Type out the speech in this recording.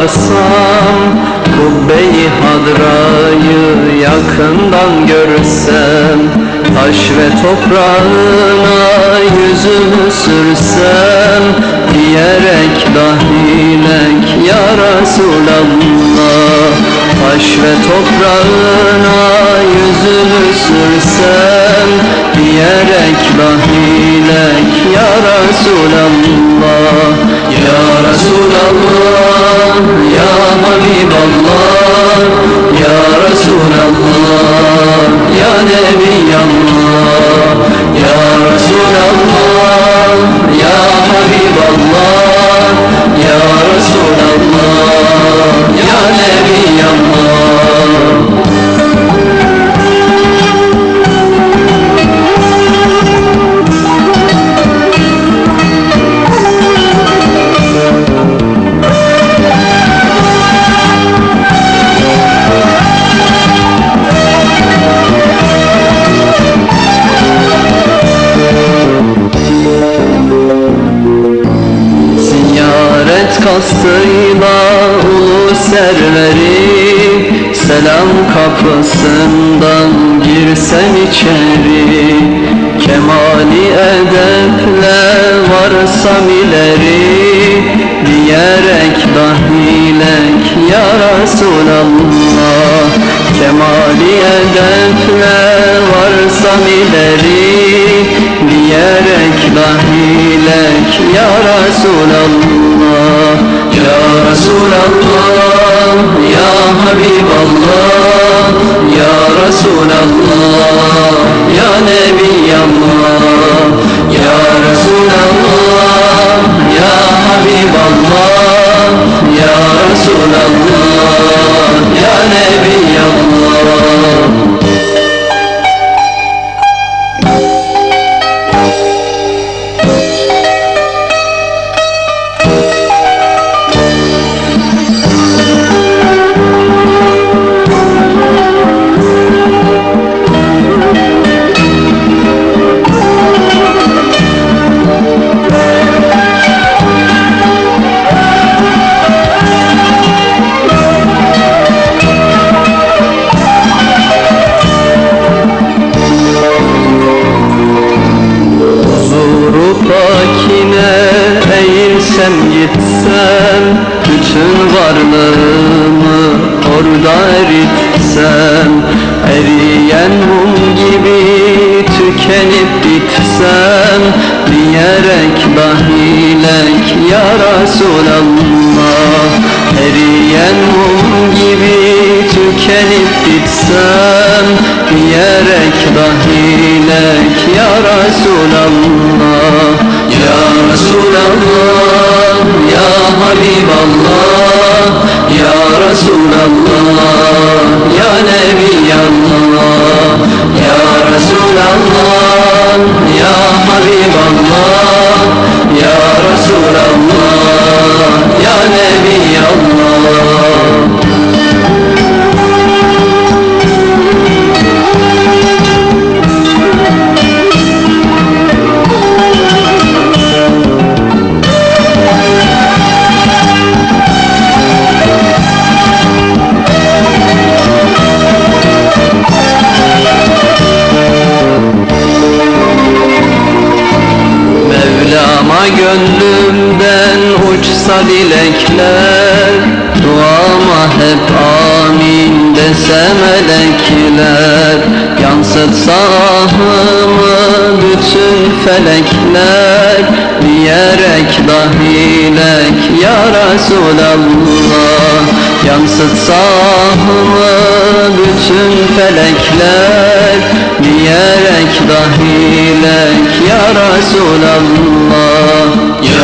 varsam Kubbeyi hadrayı yakından görsem Taş ve toprağına yüzümü sürsem Diyerek dahilek ya Resulallah Taş ve toprağına yüzümü sürsem Diyerek dahilek ya Resulallah Resulallah Ya Nebiyallah kastıyla ulu serveri. Selam kapısından girsem içeri. Kemali edeple varsam ileri. Diyerek dahilek ya Resulallah. Kemali edeple varsam ileri. Diyerek dahilek ya Resulallah Ya Resulallah Ya Habiballah eğilsem gitsem Bütün varlığımı orada eritsem Eriyen mum gibi tükenip bitsem Diyerek dahilek ya Resulallah Eriyen mum gibi tükenip bitsem Diyerek dahilek ya Resulallah Ya Resulallah Habiballah Ya Resulallah Mevlama gönlümden uçsa dilekler Duama hep amin dese melekler Yansıtsa ahımı bütün felekler Diyerek dahilek ya Resulallah Yansıtsa ahımı bütün felekler Diyerek dahilek ya Resulallah Ya